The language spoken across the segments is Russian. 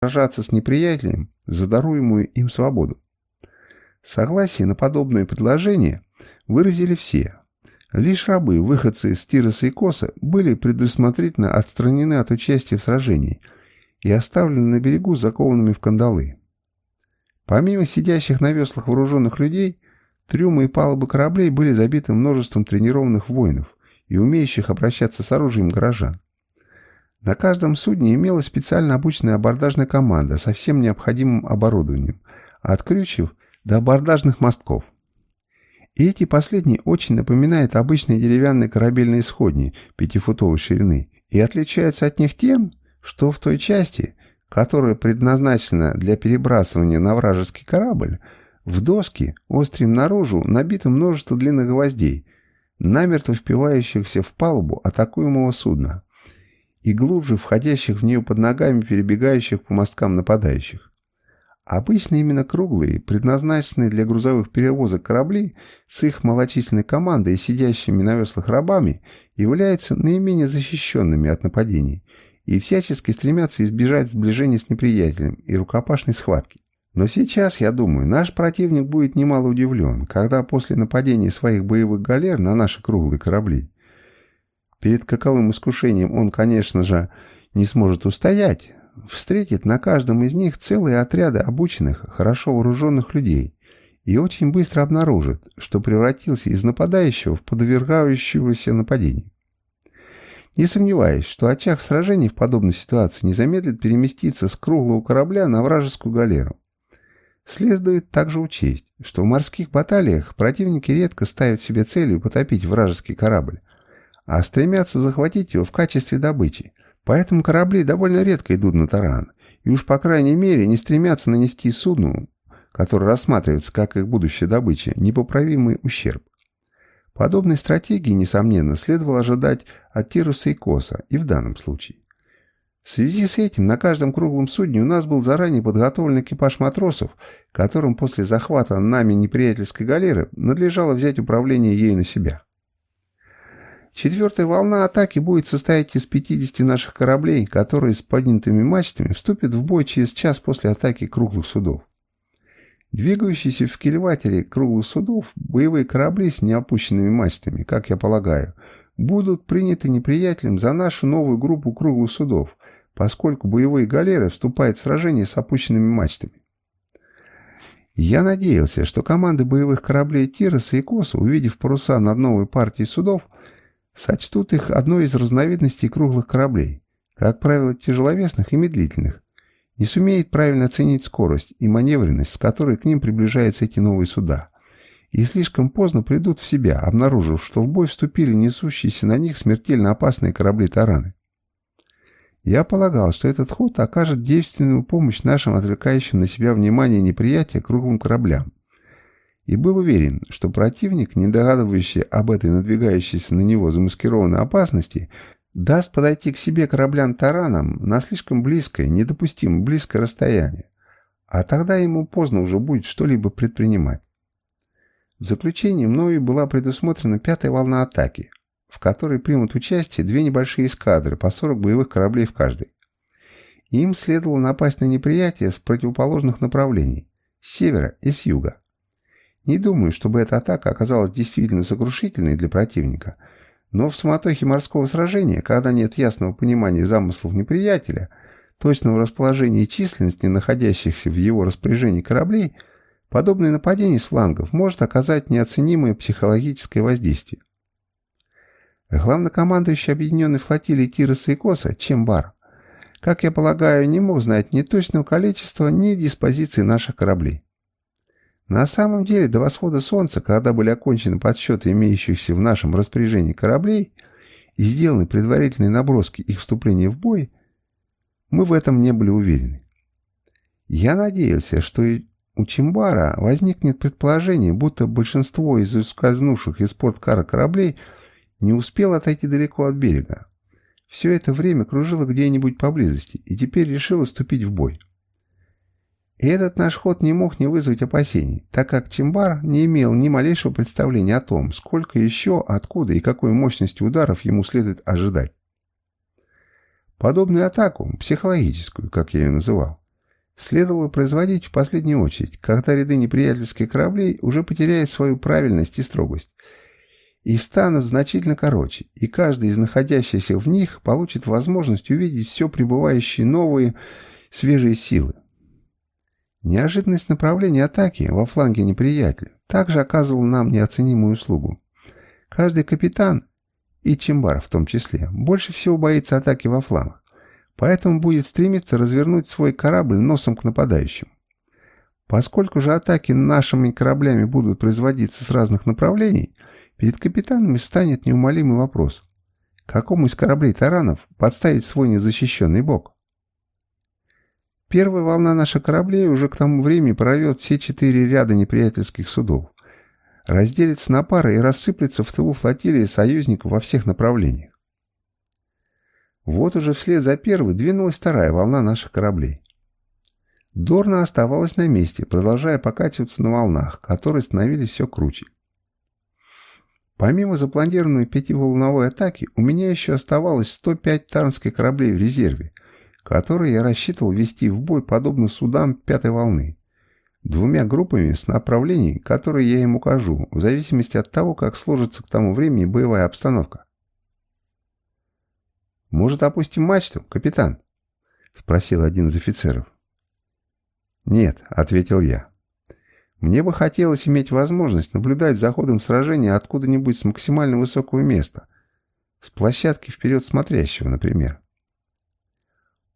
сражаться с неприятелем за даруемую им свободу. Согласие на подобное предложение выразили все. Лишь рабы, выходцы из Тироса и Коса, были предусмотрительно отстранены от участия в сражении и оставлены на берегу закованными в кандалы. Помимо сидящих на веслах вооруженных людей, трюмы и палубы кораблей были забиты множеством тренированных воинов и умеющих обращаться с оружием горожан. На каждом судне имелась специально обученная абордажная команда со всем необходимым оборудованием, от крючев до абордажных мостков. И эти последние очень напоминают обычные деревянные корабельные сходни пятифутовой ширины и отличаются от них тем, что в той части, которая предназначена для перебрасывания на вражеский корабль, в доски, острым наружу, набито множество длинных гвоздей, намертво впивающихся в палубу атакуемого судна и глубже входящих в нее под ногами перебегающих по мосткам нападающих. Обычно именно круглые, предназначенные для грузовых перевозок корабли с их малочисленной командой и сидящими на веслах рабами являются наименее защищенными от нападений и всячески стремятся избежать сближения с неприятелем и рукопашной схватки. Но сейчас, я думаю, наш противник будет немало удивлен, когда после нападения своих боевых галер на наши круглые корабли, перед каковым искушением он, конечно же, не сможет устоять, встретит на каждом из них целые отряды обученных, хорошо вооруженных людей и очень быстро обнаружит, что превратился из нападающего в подвергающегося нападению. Не сомневаюсь, что очаг сражений в подобной ситуации не замедлит переместиться с круглого корабля на вражескую галеру. Следует также учесть, что в морских баталиях противники редко ставят себе целью потопить вражеский корабль, а стремятся захватить его в качестве добычи, поэтому корабли довольно редко идут на таран, и уж по крайней мере не стремятся нанести судну, которое рассматривается как их будущая добыча, непоправимый ущерб. Подобной стратегии, несомненно, следовало ожидать от Тируса и Коса и в данном случае. В связи с этим на каждом круглом судне у нас был заранее подготовлен экипаж матросов, которым после захвата нами неприятельской галеры надлежало взять управление ею на себя. Четвертая волна атаки будет состоять из 50 наших кораблей, которые с поднятыми мачтами вступят в бой через час после атаки круглых судов. Двигающиеся в кильватере круглых судов, боевые корабли с неопущенными мачтами, как я полагаю, будут приняты неприятелем за нашу новую группу круглых судов, поскольку боевые галеры вступают в сражение с опущенными мачтами. Я надеялся, что команды боевых кораблей Тироса и Коса, увидев паруса над новой партией судов, сочтут их одной из разновидностей круглых кораблей, как правило, тяжеловесных и медлительных, не сумеет правильно оценить скорость и маневренность, с которой к ним приближаются эти новые суда, и слишком поздно придут в себя, обнаружив, что в бой вступили несущиеся на них смертельно опасные корабли-тараны. Я полагал, что этот ход окажет действенную помощь нашим отвлекающим на себя внимание неприятия круглым кораблям, и был уверен, что противник, не догадывающий об этой надвигающейся на него замаскированной опасности, даст подойти к себе кораблям-таранам на слишком близкое, недопустимо близкое расстояние, а тогда ему поздно уже будет что-либо предпринимать. В заключение мною была предусмотрена пятая волна атаки, в которой примут участие две небольшие эскадры по 40 боевых кораблей в каждой. Им следовало напасть на неприятие с противоположных направлений, с севера и с юга. Не думаю, чтобы эта атака оказалась действительно сокрушительной для противника – но в суматохе морского сражения, когда нет ясного понимания замыслов неприятеля, точного расположения и численности находящихся в его распоряжении кораблей, подобное нападение с флангов может оказать неоценимое психологическое воздействие. Главнокомандующий объединенной флотилии Тироса и Коса, Чембар, как я полагаю, не мог знать ни точного количества, ни диспозиции наших кораблей. На самом деле, до восхода солнца, когда были окончены подсчеты имеющихся в нашем распоряжении кораблей и сделаны предварительные наброски их вступления в бой, мы в этом не были уверены. Я надеялся, что и у Чимбара возникнет предположение, будто большинство из ускользнувших из порткара кораблей не успело отойти далеко от берега. Все это время кружило где-нибудь поблизости и теперь решило вступить в бой. И этот наш ход не мог не вызвать опасений, так как Чимбар не имел ни малейшего представления о том, сколько еще, откуда и какой мощности ударов ему следует ожидать. Подобную атаку, психологическую, как я ее называл, следовало производить в последнюю очередь, когда ряды неприятельских кораблей уже потеряют свою правильность и строгость, и станут значительно короче, и каждый из находящихся в них получит возможность увидеть все прибывающие новые свежие силы. Неожиданность направления атаки во фланге неприятеля также оказывал нам неоценимую услугу. Каждый капитан, и Чембар в том числе, больше всего боится атаки во флангах, поэтому будет стремиться развернуть свой корабль носом к нападающим. Поскольку же атаки нашими кораблями будут производиться с разных направлений, перед капитанами встанет неумолимый вопрос. Какому из кораблей таранов подставить свой незащищенный бок? Первая волна наших кораблей уже к тому времени прорвет все четыре ряда неприятельских судов, разделится на пары и рассыплется в тылу флотилии союзников во всех направлениях. Вот уже вслед за первой двинулась вторая волна наших кораблей. Дорна оставалась на месте, продолжая покачиваться на волнах, которые становились все круче. Помимо запланированной пятиволновой атаки, у меня еще оставалось 105 тарнских кораблей в резерве, которые я рассчитывал вести в бой подобно судам пятой волны, двумя группами с направлений, которые я им укажу, в зависимости от того, как сложится к тому времени боевая обстановка. «Может, опустим мачту, капитан?» — спросил один из офицеров. «Нет», — ответил я. «Мне бы хотелось иметь возможность наблюдать за ходом сражения откуда-нибудь с максимально высокого места, с площадки вперед смотрящего, например».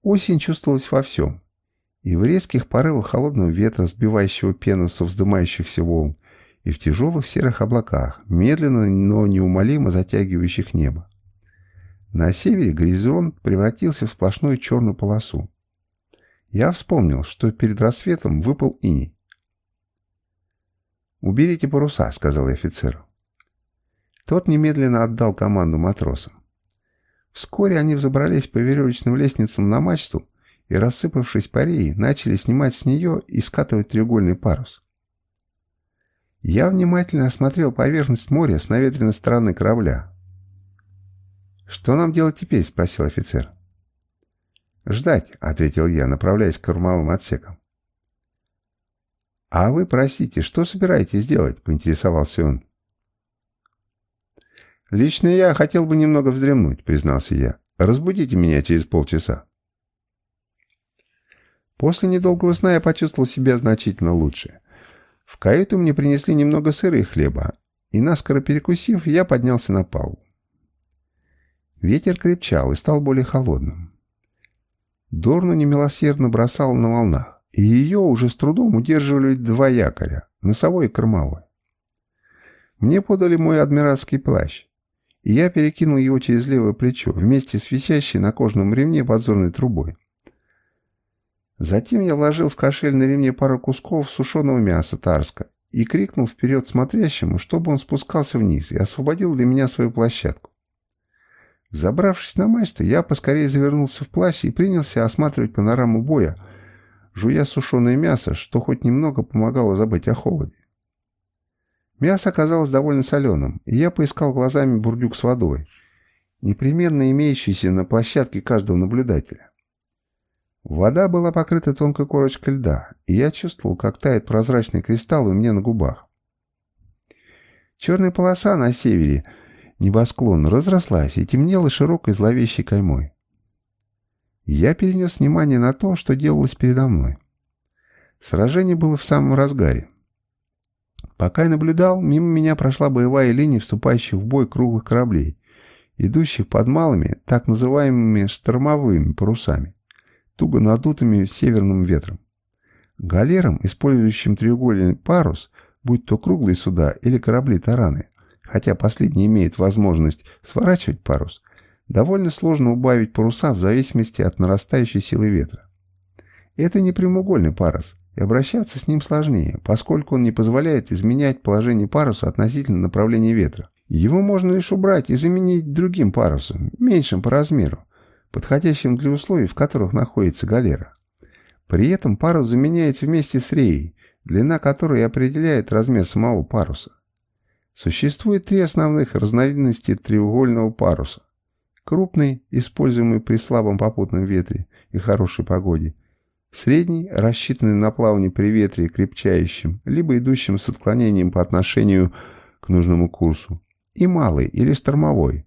Осень чувствовалась во всем. И в резких порывах холодного ветра, сбивающего пену со вздымающихся волн, и в тяжелых серых облаках, медленно, но неумолимо затягивающих небо. На севере горизонт превратился в сплошную черную полосу. Я вспомнил, что перед рассветом выпал иней. «Уберите паруса», — сказал офицер. Тот немедленно отдал команду матросам. Вскоре они взобрались по веревочным лестницам на мачту и, рассыпавшись по рее, начали снимать с нее и скатывать треугольный парус. Я внимательно осмотрел поверхность моря с наветренной стороны корабля. «Что нам делать теперь?» — спросил офицер. «Ждать», — ответил я, направляясь к кормовым отсекам. «А вы, простите, что собираетесь делать?» — поинтересовался он. «Лично я хотел бы немного вздремнуть», — признался я. «Разбудите меня через полчаса». После недолгого сна я почувствовал себя значительно лучше. В каюту мне принесли немного сыра и хлеба, и, наскоро перекусив, я поднялся на палубу. Ветер крепчал и стал более холодным. Дорну немилосердно бросал на волнах, и ее уже с трудом удерживали два якоря, носовой и кормовой. Мне подали мой адмиральский плащ, и я перекинул его через левое плечо вместе с висящей на кожаном ремне подзорной трубой. Затем я вложил в кошель на ремне пару кусков сушеного мяса тарска и крикнул вперед смотрящему, чтобы он спускался вниз и освободил для меня свою площадку. Забравшись на мачту, я поскорее завернулся в плащ и принялся осматривать панораму боя, жуя сушеное мясо, что хоть немного помогало забыть о холоде. Мясо оказалось довольно соленым, и я поискал глазами бурдюк с водой, непременно имеющийся на площадке каждого наблюдателя. Вода была покрыта тонкой корочкой льда, и я чувствовал, как тает прозрачный кристалл у меня на губах. Черная полоса на севере небосклона разрослась и темнела широкой зловещей каймой. Я перенес внимание на то, что делалось передо мной. Сражение было в самом разгаре. Пока я наблюдал, мимо меня прошла боевая линия вступающих в бой круглых кораблей, идущих под малыми, так называемыми штормовыми парусами, туго надутыми северным ветром. Галерам, использующим треугольный парус, будь то круглые суда или корабли-тараны, хотя последние имеют возможность сворачивать парус, довольно сложно убавить паруса в зависимости от нарастающей силы ветра. Это не прямоугольный парус, и обращаться с ним сложнее, поскольку он не позволяет изменять положение паруса относительно направления ветра. Его можно лишь убрать и заменить другим парусом, меньшим по размеру, подходящим для условий, в которых находится галера. При этом парус заменяется вместе с реей, длина которой определяет размер самого паруса. Существует три основных разновидности треугольного паруса. Крупный, используемый при слабом попутном ветре и хорошей погоде – Средний, рассчитанный на плавание при ветре крепчающим, либо идущим с отклонением по отношению к нужному курсу. И малый или штормовой,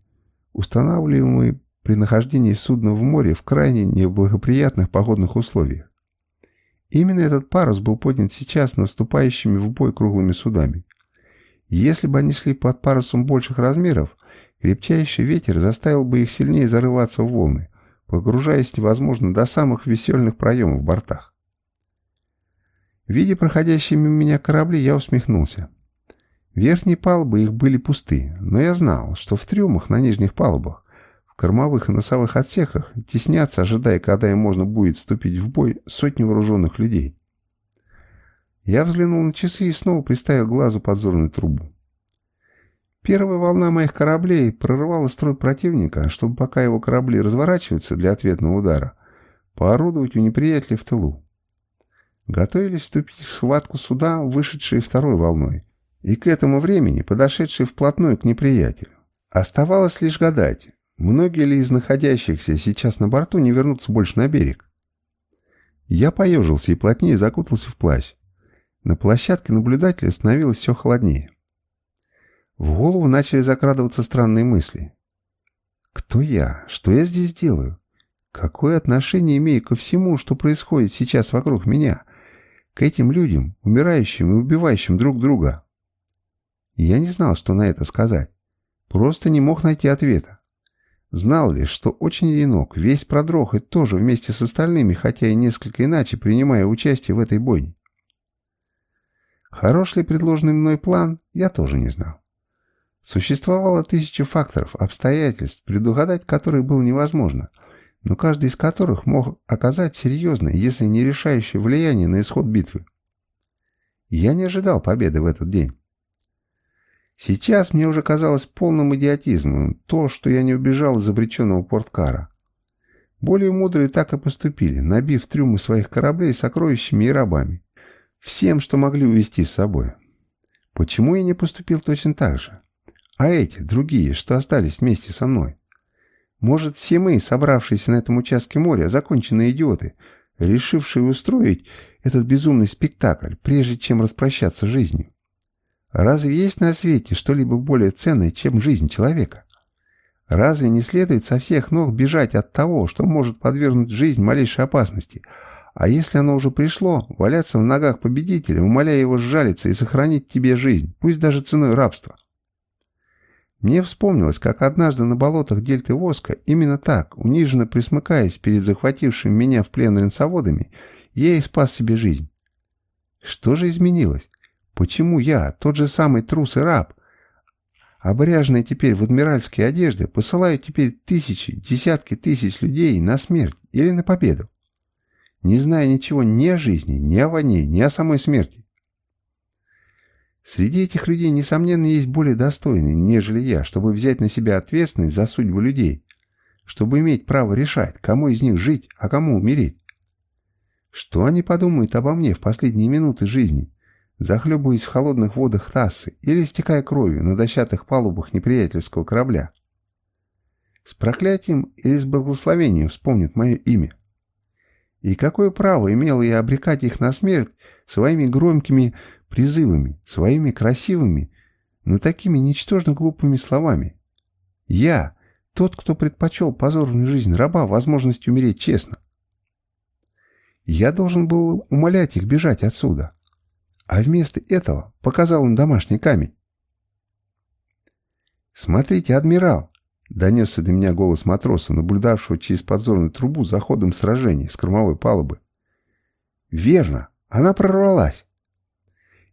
устанавливаемый при нахождении судна в море в крайне неблагоприятных погодных условиях. Именно этот парус был поднят сейчас наступающими в бой круглыми судами. Если бы они шли под парусом больших размеров, крепчайший ветер заставил бы их сильнее зарываться в волны, погружаясь невозможно до самых весельных проемов в бортах. Видя проходящие мимо меня корабли, я усмехнулся. Верхние палубы их были пусты, но я знал, что в трюмах на нижних палубах кормовых и носовых отсеках теснятся, ожидая, когда им можно будет вступить в бой сотни вооруженных людей. Я взглянул на часы и снова приставил глазу подзорную трубу. Первая волна моих кораблей прорывала строй противника, чтобы пока его корабли разворачиваются для ответного удара, поорудовать у неприятеля в тылу. Готовились вступить в схватку суда, вышедшие второй волной, и к этому времени подошедшие вплотную к неприятелю. Оставалось лишь гадать, Многие ли из находящихся сейчас на борту не вернутся больше на берег? Я поежился и плотнее закутался в плащ. На площадке наблюдателя становилось все холоднее. В голову начали закрадываться странные мысли. Кто я? Что я здесь делаю? Какое отношение имею ко всему, что происходит сейчас вокруг меня? К этим людям, умирающим и убивающим друг друга? Я не знал, что на это сказать. Просто не мог найти ответа. Знал лишь, что очень одинок, весь продрог и тоже вместе с остальными, хотя и несколько иначе, принимая участие в этой бойне. Хорош ли предложенный мной план, я тоже не знал. Существовало тысячи факторов, обстоятельств, предугадать которые было невозможно, но каждый из которых мог оказать серьезное, если не решающее влияние на исход битвы. Я не ожидал победы в этот день. Сейчас мне уже казалось полным идиотизмом то, что я не убежал из обреченного порткара. Более мудрые так и поступили, набив трюмы своих кораблей сокровищами и рабами. Всем, что могли увезти с собой. Почему я не поступил точно так же? А эти, другие, что остались вместе со мной? Может, все мы, собравшиеся на этом участке моря, законченные идиоты, решившие устроить этот безумный спектакль, прежде чем распрощаться с жизнью? Разве есть на свете что-либо более ценное, чем жизнь человека? Разве не следует со всех ног бежать от того, что может подвергнуть жизнь малейшей опасности, а если оно уже пришло, валяться в ногах победителя, умоляя его сжалиться и сохранить тебе жизнь, пусть даже ценой рабства? Мне вспомнилось, как однажды на болотах дельты Воска, именно так, униженно присмыкаясь перед захватившими меня в плен ренсоводами, я и спас себе жизнь. Что же изменилось? Почему я, тот же самый трус и раб, обряженный теперь в адмиральские одежды, посылаю теперь тысячи, десятки тысяч людей на смерть или на победу? Не зная ничего ни о жизни, ни о войне, ни о самой смерти. Среди этих людей, несомненно, есть более достойные, нежели я, чтобы взять на себя ответственность за судьбу людей, чтобы иметь право решать, кому из них жить, а кому умереть. Что они подумают обо мне в последние минуты жизни, захлебываясь в холодных водах Тассы или истекая кровью на дощатых палубах неприятельского корабля. С проклятием или с благословением вспомнят мое имя. И какое право имел я обрекать их на смерть своими громкими призывами, своими красивыми, но такими ничтожно глупыми словами? Я, тот, кто предпочел позорную жизнь раба возможности умереть честно. Я должен был умолять их бежать отсюда, а вместо этого показал им домашний камень. «Смотрите, адмирал!» — донесся до меня голос матроса, наблюдавшего через подзорную трубу за ходом сражений с кормовой палубы. «Верно! Она прорвалась!»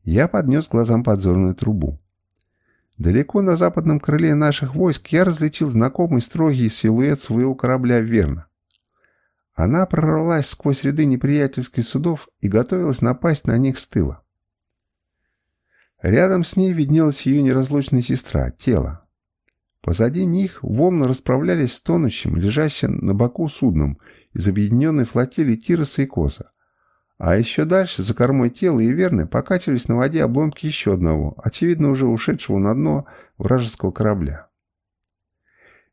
Я поднес глазам подзорную трубу. Далеко на западном крыле наших войск я различил знакомый строгий силуэт своего корабля «Верно». Она прорвалась сквозь ряды неприятельских судов и готовилась напасть на них с тыла. Рядом с ней виднелась ее неразлучная сестра, тело. Позади них волны расправлялись с тонущим, лежащим на боку судном из объединенной флотилии Тироса и Коса. А еще дальше, за кормой тела и верны, покачивались на воде обломки еще одного, очевидно уже ушедшего на дно вражеского корабля.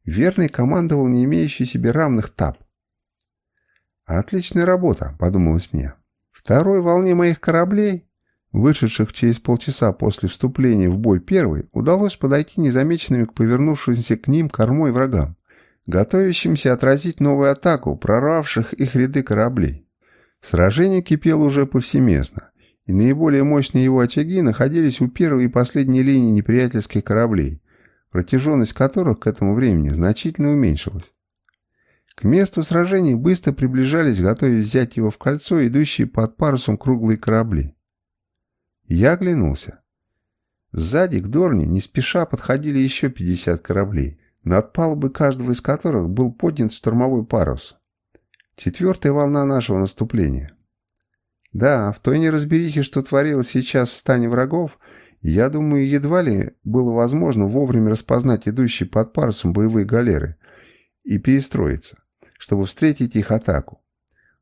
Верный командовал не имеющий себе равных ТАП. «Отличная работа», — подумалось мне. Второй волне моих кораблей, вышедших через полчаса после вступления в бой первой, удалось подойти незамеченными к повернувшимся к ним кормой врагам, готовящимся отразить новую атаку прорвавших их ряды кораблей. Сражение кипело уже повсеместно, и наиболее мощные его очаги находились у первой и последней линии неприятельских кораблей, протяженность которых к этому времени значительно уменьшилась. К месту сражений быстро приближались, готовясь взять его в кольцо, идущие под парусом круглые корабли. Я оглянулся. Сзади к Дорне не спеша подходили еще 50 кораблей, над палубой каждого из которых был поднят штурмовой парус. Четвертая волна нашего наступления. Да, в той неразберихе, что творилось сейчас в стане врагов, я думаю, едва ли было возможно вовремя распознать идущие под парусом боевые галеры и перестроиться, чтобы встретить их атаку.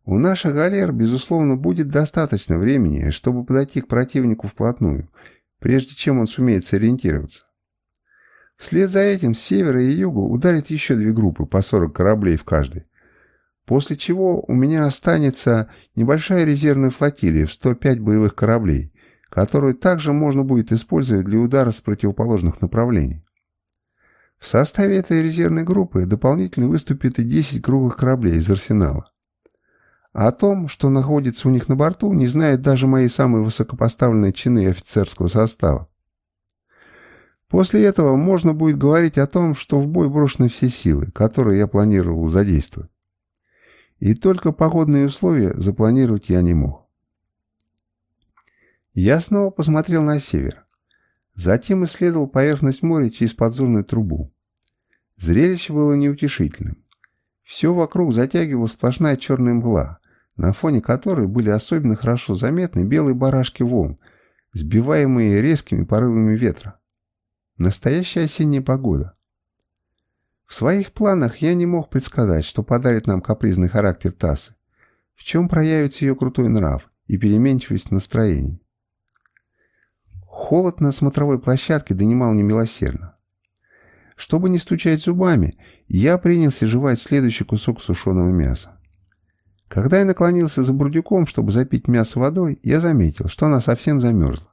У наших галер, безусловно, будет достаточно времени, чтобы подойти к противнику вплотную, прежде чем он сумеет сориентироваться. Вслед за этим с севера и юга ударят еще две группы по 40 кораблей в каждой, после чего у меня останется небольшая резервная флотилия в 105 боевых кораблей, которую также можно будет использовать для удара с противоположных направлений. В составе этой резервной группы дополнительно выступит и 10 круглых кораблей из арсенала. О том, что находится у них на борту, не знают даже мои самые высокопоставленные чины офицерского состава. После этого можно будет говорить о том, что в бой брошены все силы, которые я планировал задействовать. И только погодные условия запланировать я не мог. Я снова посмотрел на север. Затем исследовал поверхность моря через подзорную трубу. Зрелище было неутешительным. Все вокруг затягивала сплошная черная мгла, на фоне которой были особенно хорошо заметны белые барашки волн, сбиваемые резкими порывами ветра. Настоящая осенняя погода. В своих планах я не мог предсказать, что подарит нам капризный характер Тасы, в чем проявится ее крутой нрав и переменчивость настроений. Холод на смотровой площадке донимал немилосердно. Чтобы не стучать зубами, я принялся жевать следующий кусок сушеного мяса. Когда я наклонился за бурдюком, чтобы запить мясо водой, я заметил, что она совсем замерзла.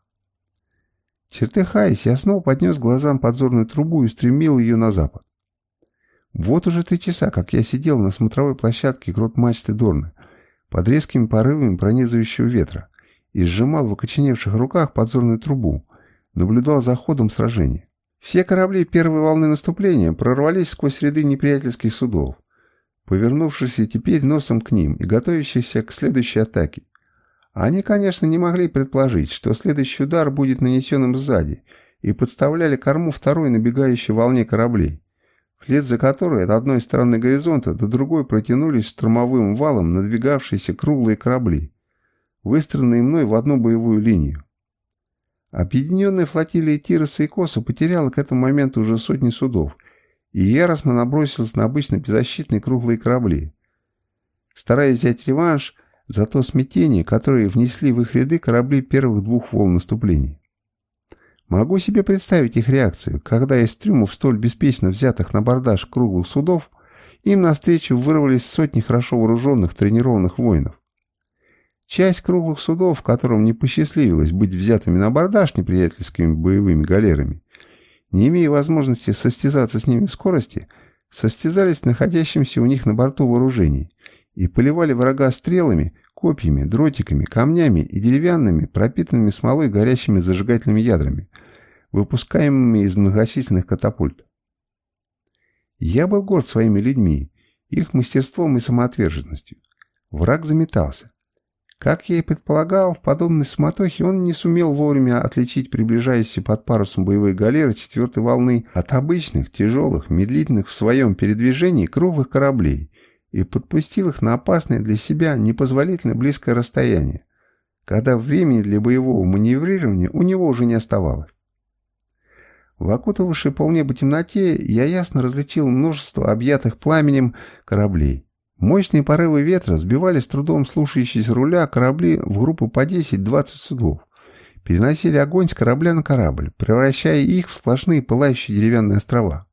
Чертыхаясь, я снова поднес глазам подзорную трубу и устремил ее на запад. Вот уже три часа, как я сидел на смотровой площадке грот мачты Дорны, под резкими порывами пронизывающего ветра, и сжимал в окоченевших руках подзорную трубу, наблюдал за ходом сражения. Все корабли первой волны наступления прорвались сквозь ряды неприятельских судов, повернувшись теперь носом к ним и готовящиеся к следующей атаке. Они, конечно, не могли предположить, что следующий удар будет нанесенным сзади, и подставляли корму второй набегающей волне кораблей, вслед за которой от одной стороны горизонта до другой протянулись штурмовым валом надвигавшиеся круглые корабли, выстроенные мной в одну боевую линию. Объединенная флотилия Тироса и Коса потеряла к этому моменту уже сотни судов и яростно набросилась на обычно беззащитные круглые корабли, стараясь взять реванш за то смятение, которое внесли в их ряды корабли первых двух волн наступления. Могу себе представить их реакцию, когда из трюмов столь беспечно взятых на бордаж круглых судов им навстречу вырвались сотни хорошо вооруженных тренированных воинов. Часть круглых судов, которым не посчастливилось быть взятыми на абордаж неприятельскими боевыми галерами, не имея возможности состязаться с ними в скорости, состязались находящимся у них на борту вооружений и поливали врага стрелами, копьями, дротиками, камнями и деревянными, пропитанными смолой горящими зажигательными ядрами, выпускаемыми из многочисленных катапульт. Я был горд своими людьми, их мастерством и самоотверженностью. Враг заметался. Как я и предполагал, в подобной суматохе он не сумел вовремя отличить приближающиеся под парусом боевые галеры четвертой волны от обычных, тяжелых, медлительных в своем передвижении круглых кораблей и подпустил их на опасное для себя непозволительно близкое расстояние, когда времени для боевого маневрирования у него уже не оставалось. В окутавшей полнеба темноте я ясно различил множество объятых пламенем кораблей. Мощные порывы ветра сбивали с трудом слушающиеся руля корабли в группу по 10-20 судов. Переносили огонь с корабля на корабль, превращая их в сплошные пылающие деревянные острова.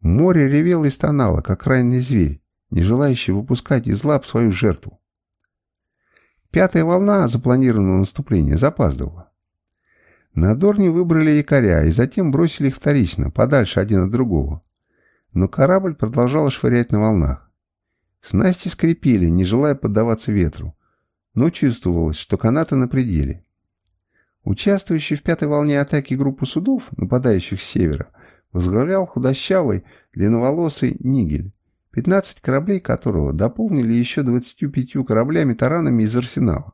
Море ревело и стонало, как раненый зверь, не желающий выпускать из лап свою жертву. Пятая волна запланированного наступления запаздывала. На Дорне выбрали якоря и затем бросили их вторично, подальше один от другого. Но корабль продолжал швырять на волнах. Снасти скрипели, не желая поддаваться ветру, но чувствовалось, что канаты на пределе. Участвующий в пятой волне атаки группу судов, нападающих с севера, возглавлял худощавый, длинноволосый Нигель, 15 кораблей которого дополнили еще 25 кораблями-таранами из арсенала.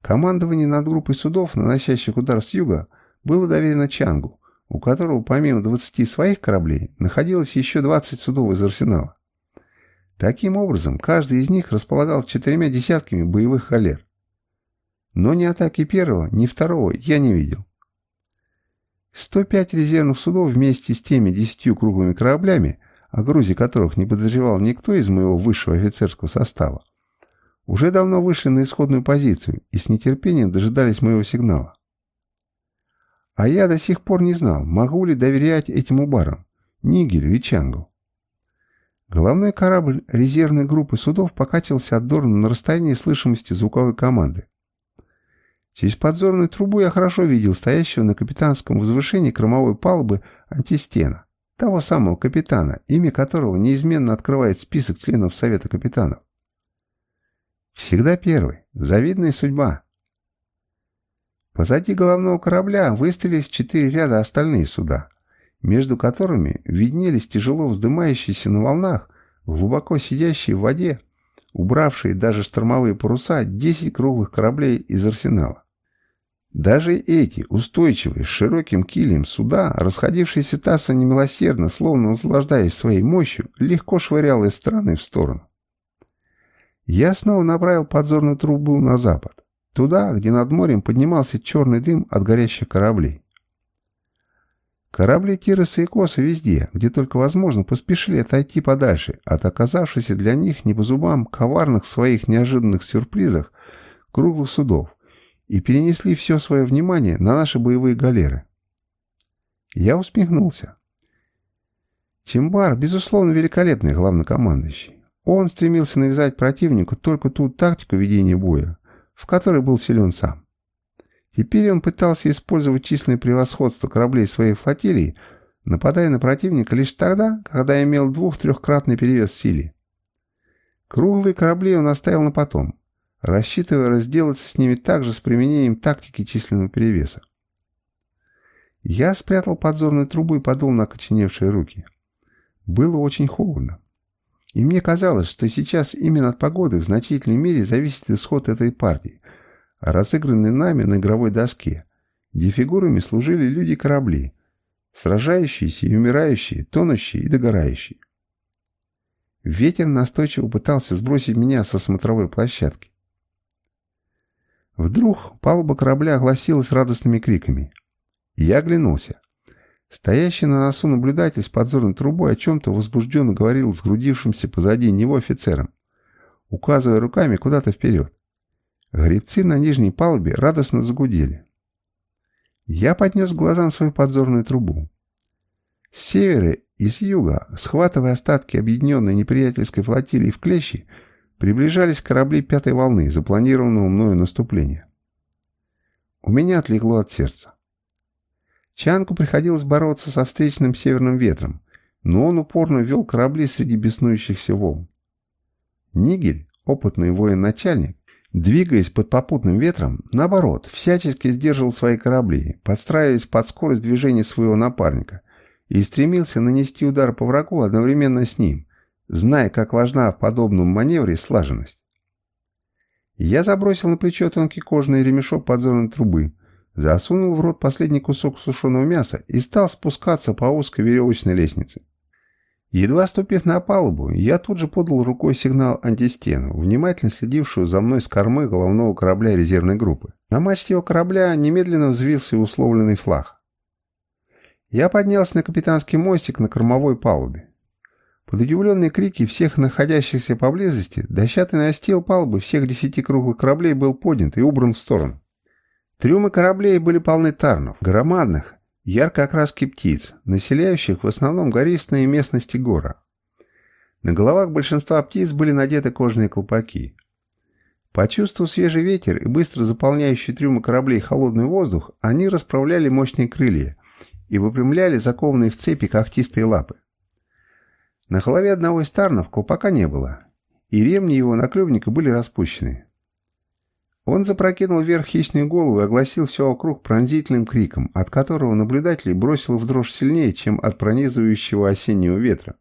Командование над группой судов, наносящих удар с юга, было доверено Чангу, у которого помимо 20 своих кораблей находилось еще 20 судов из арсенала. Таким образом, каждый из них располагал четырьмя десятками боевых галер. Но ни атаки первого, ни второго я не видел. 105 резервных судов вместе с теми десятью круглыми кораблями, о грузе которых не подозревал никто из моего высшего офицерского состава, уже давно вышли на исходную позицию и с нетерпением дожидались моего сигнала. А я до сих пор не знал, могу ли доверять этим убарам, Нигелю и Чангу. Головной корабль резервной группы судов покатился от Дорна на расстоянии слышимости звуковой команды. Через подзорную трубу я хорошо видел стоящего на капитанском возвышении кромовой палубы антистена, того самого капитана, имя которого неизменно открывает список членов Совета капитанов. Всегда первый. Завидная судьба. Позади головного корабля выстрелили в четыре ряда остальные суда, между которыми виднелись тяжело вздымающиеся на волнах, глубоко сидящие в воде, убравшие даже штормовые паруса 10 круглых кораблей из арсенала. Даже эти, устойчивые, с широким килем суда, расходившиеся тасса немилосердно, словно наслаждаясь своей мощью, легко швырял из стороны в сторону. Я снова направил подзорную трубу на запад, туда, где над морем поднимался черный дым от горящих кораблей. Корабли Тироса и Коса везде, где только возможно, поспешили отойти подальше от оказавшихся для них не по зубам коварных в своих неожиданных сюрпризах круглых судов и перенесли все свое внимание на наши боевые галеры. Я усмехнулся. Чембар, безусловно, великолепный главнокомандующий. Он стремился навязать противнику только ту тактику ведения боя, в которой был силен сам. Теперь он пытался использовать численное превосходство кораблей своей флотилии, нападая на противника лишь тогда, когда имел двух-трехкратный перевес в силе. Круглые корабли он оставил на потом, рассчитывая разделаться с ними также с применением тактики численного перевеса. Я спрятал подзорную трубу и подул на окоченевшие руки. Было очень холодно. И мне казалось, что сейчас именно от погоды в значительной мере зависит исход этой партии, разыгранной нами на игровой доске, где фигурами служили люди-корабли, сражающиеся и умирающие, тонущие и догорающие. Ветер настойчиво пытался сбросить меня со смотровой площадки. Вдруг палуба корабля огласилась радостными криками. Я оглянулся. Стоящий на носу наблюдатель с подзорной трубой о чем-то возбужденно говорил с грудившимся позади него офицером, указывая руками куда-то вперед. Гребцы на нижней палубе радостно загудели. Я поднес глазам свою подзорную трубу. С севера и с юга, схватывая остатки объединенной неприятельской флотилии в клещи, приближались корабли пятой волны запланированного мною наступления. У меня отлегло от сердца. Чанку приходилось бороться со встречным северным ветром, но он упорно вел корабли среди беснующихся волн. Нигель, опытный военачальник, двигаясь под попутным ветром, наоборот, всячески сдерживал свои корабли, подстраиваясь под скорость движения своего напарника, и стремился нанести удар по врагу одновременно с ним, зная, как важна в подобном маневре слаженность. Я забросил на плечо тонкий кожаный ремешок подзорной трубы, засунул в рот последний кусок сушеного мяса и стал спускаться по узкой веревочной лестнице. Едва ступив на палубу, я тут же подал рукой сигнал антистену, внимательно следившую за мной с кормы головного корабля резервной группы. На мачте его корабля немедленно взвился условленный флаг. Я поднялся на капитанский мостик на кормовой палубе. Под удивленные крики всех находящихся поблизости дощатый настил палубы всех десяти круглых кораблей был поднят и убран в сторону. Трюмы кораблей были полны тарнов, громадных, ярко окраски птиц, населяющих в основном гористые местности гора. На головах большинства птиц были надеты кожаные колпаки. Почувствовав свежий ветер и быстро заполняющий трюмы кораблей холодный воздух, они расправляли мощные крылья и выпрямляли закованные в цепи когтистые лапы. На голове одного из тарнов колпака не было, и ремни его наклювника были распущены. Он запрокинул вверх хищную голову и огласил все вокруг пронзительным криком, от которого наблюдателей бросило в дрожь сильнее, чем от пронизывающего осеннего ветра.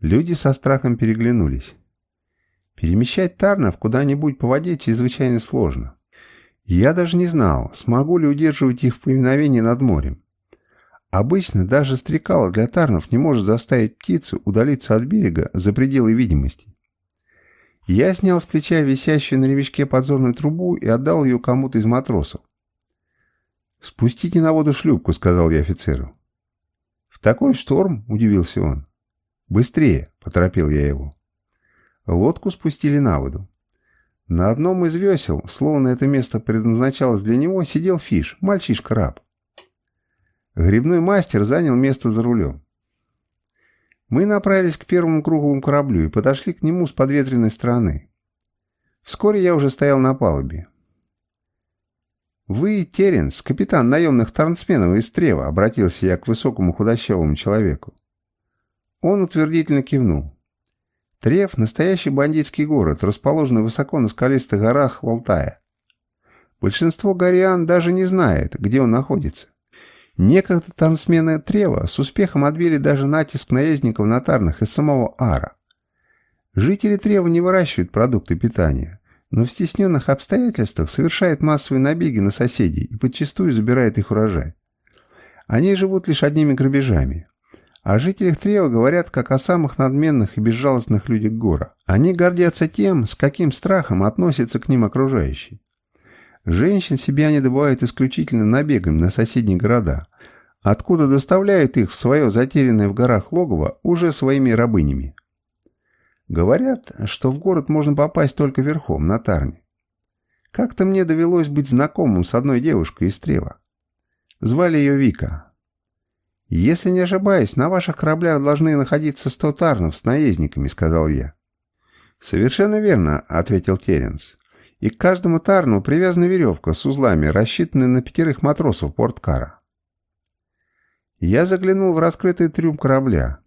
Люди со страхом переглянулись. Перемещать Тарнов куда-нибудь по воде чрезвычайно сложно. Я даже не знал, смогу ли удерживать их в повиновении над морем. Обычно даже стрекало для Тарнов не может заставить птицу удалиться от берега за пределы видимости. Я снял с плеча висящую на ремешке подзорную трубу и отдал ее кому-то из матросов. «Спустите на воду шлюпку», — сказал я офицеру. «В такой шторм?» — удивился он. «Быстрее!» — поторопил я его. Лодку спустили на воду. На одном из весел, словно это место предназначалось для него, сидел Фиш, мальчишка-раб. Грибной мастер занял место за рулем. Мы направились к первому круглому кораблю и подошли к нему с подветренной стороны. Вскоре я уже стоял на палубе. «Вы, Теренс, капитан наемных тарнсменов из Трева», — обратился я к высокому худощавому человеку. Он утвердительно кивнул. Трев – настоящий бандитский город, расположенный высоко на скалистых горах Валтая. Большинство гориан даже не знает, где он находится. Некогда танцмены Трева с успехом отбили даже натиск наездников на Тарнах из самого Ара. Жители Трева не выращивают продукты питания, но в стесненных обстоятельствах совершают массовые набеги на соседей и подчастую забирают их урожай. Они живут лишь одними грабежами. О жителях Трева говорят как о самых надменных и безжалостных людях Гора. Они гордятся тем, с каким страхом относятся к ним окружающие. Женщин они добывают исключительно набегами на соседние города, откуда доставляют их в свое затерянное в горах логово уже своими рабынями. Говорят, что в город можно попасть только верхом, на Тарне. Как-то мне довелось быть знакомым с одной девушкой из Трева. Звали ее Вика, «Если не ошибаюсь, на ваших кораблях должны находиться сто тарнов с наездниками», — сказал я. «Совершенно верно», — ответил Теренс. «И к каждому тарну привязана веревка с узлами, рассчитанная на пятерых матросов порткара». Я заглянул в раскрытый трюм корабля.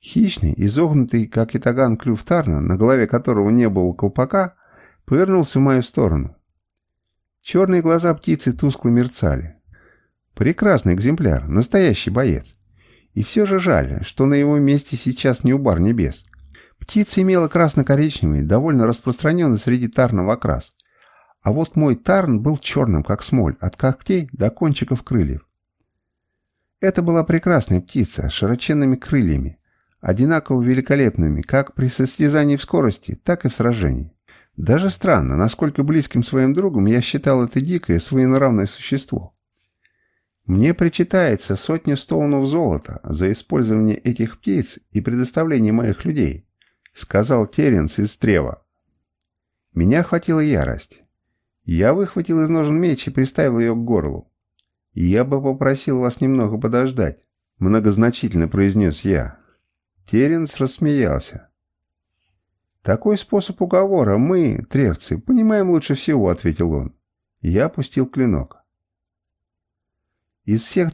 Хищный, изогнутый, как итаган клюв тарна, на голове которого не было колпака, повернулся в мою сторону. Черные глаза птицы тускло мерцали. Прекрасный экземпляр, настоящий боец. И все же жаль, что на его месте сейчас не убар небес. Птица имела красно-коричневый, довольно распространенный среди тарнов окрас. А вот мой тарн был черным, как смоль, от когтей до кончиков крыльев. Это была прекрасная птица с широченными крыльями, одинаково великолепными как при состязании в скорости, так и в сражении. Даже странно, насколько близким своим другом я считал это дикое, своенравное существо. Мне причитается сотни стоунов золота за использование этих птиц и предоставление моих людей, сказал Теренс из Трева. Меня охватила ярость. Я выхватил из ножен меч и приставил ее к горлу. «Я бы попросил вас немного подождать», — многозначительно произнес я. Теренс рассмеялся. «Такой способ уговора мы, тревцы, понимаем лучше всего», — ответил он. Я опустил клинок. Из всех